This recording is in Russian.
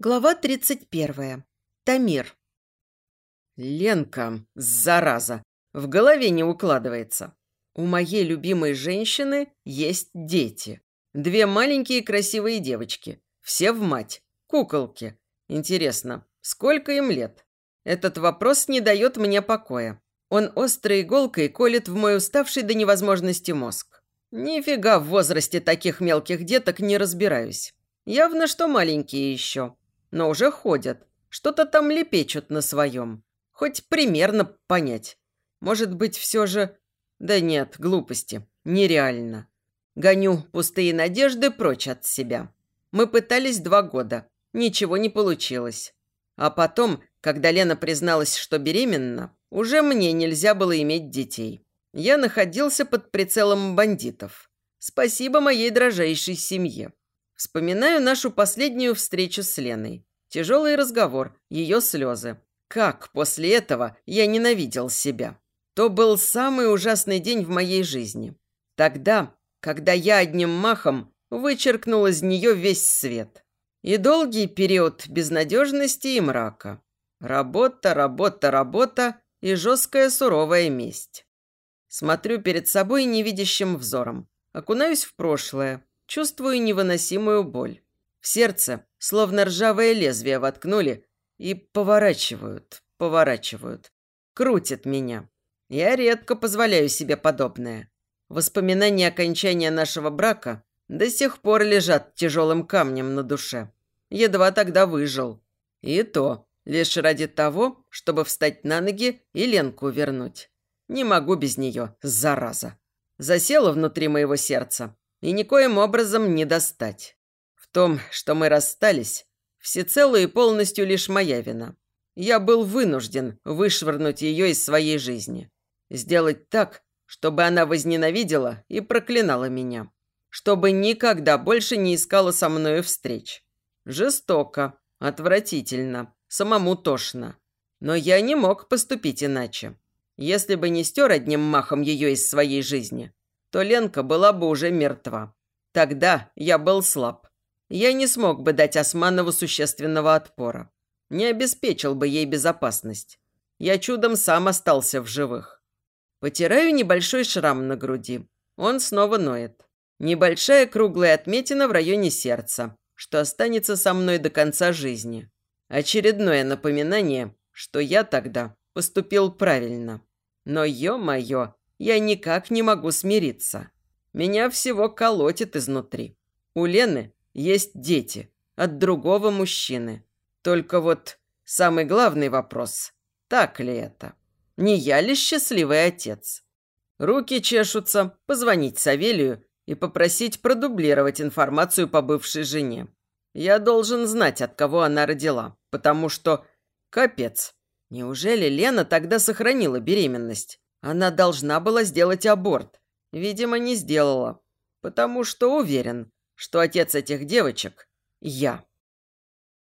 Глава 31. Тамир. Ленка, зараза, в голове не укладывается. У моей любимой женщины есть дети. Две маленькие красивые девочки. Все в мать. Куколки. Интересно, сколько им лет? Этот вопрос не дает мне покоя. Он острой иголкой колет в мой уставший до невозможности мозг. Нифига в возрасте таких мелких деток не разбираюсь. Явно, что маленькие еще но уже ходят. Что-то там лепечут на своем. Хоть примерно понять. Может быть, все же... Да нет, глупости. Нереально. Гоню пустые надежды прочь от себя. Мы пытались два года. Ничего не получилось. А потом, когда Лена призналась, что беременна, уже мне нельзя было иметь детей. Я находился под прицелом бандитов. Спасибо моей дрожайшей семье. Вспоминаю нашу последнюю встречу с Леной. Тяжелый разговор, ее слезы. Как после этого я ненавидел себя. То был самый ужасный день в моей жизни. Тогда, когда я одним махом вычеркнул из нее весь свет. И долгий период безнадежности и мрака. Работа, работа, работа и жесткая суровая месть. Смотрю перед собой невидящим взором. Окунаюсь в прошлое, чувствую невыносимую боль. В сердце словно ржавое лезвие воткнули и поворачивают, поворачивают. Крутят меня. Я редко позволяю себе подобное. Воспоминания окончания нашего брака до сих пор лежат тяжелым камнем на душе. Едва тогда выжил. И то лишь ради того, чтобы встать на ноги и Ленку вернуть. Не могу без нее, зараза. Засела внутри моего сердца и никоим образом не достать том, что мы расстались, всецело и полностью лишь моя вина. Я был вынужден вышвырнуть ее из своей жизни. Сделать так, чтобы она возненавидела и проклинала меня. Чтобы никогда больше не искала со мною встреч. Жестоко, отвратительно, самому тошно. Но я не мог поступить иначе. Если бы не стер одним махом ее из своей жизни, то Ленка была бы уже мертва. Тогда я был слаб я не смог бы дать Османову существенного отпора. Не обеспечил бы ей безопасность. Я чудом сам остался в живых. Потираю небольшой шрам на груди. Он снова ноет. Небольшая круглая отметина в районе сердца, что останется со мной до конца жизни. Очередное напоминание, что я тогда поступил правильно. Но, ё-моё, я никак не могу смириться. Меня всего колотит изнутри. У Лены есть дети от другого мужчины. Только вот самый главный вопрос – так ли это? Не я ли счастливый отец? Руки чешутся позвонить Савелию и попросить продублировать информацию по бывшей жене. Я должен знать, от кого она родила, потому что... Капец. Неужели Лена тогда сохранила беременность? Она должна была сделать аборт. Видимо, не сделала. Потому что уверен, что отец этих девочек – я.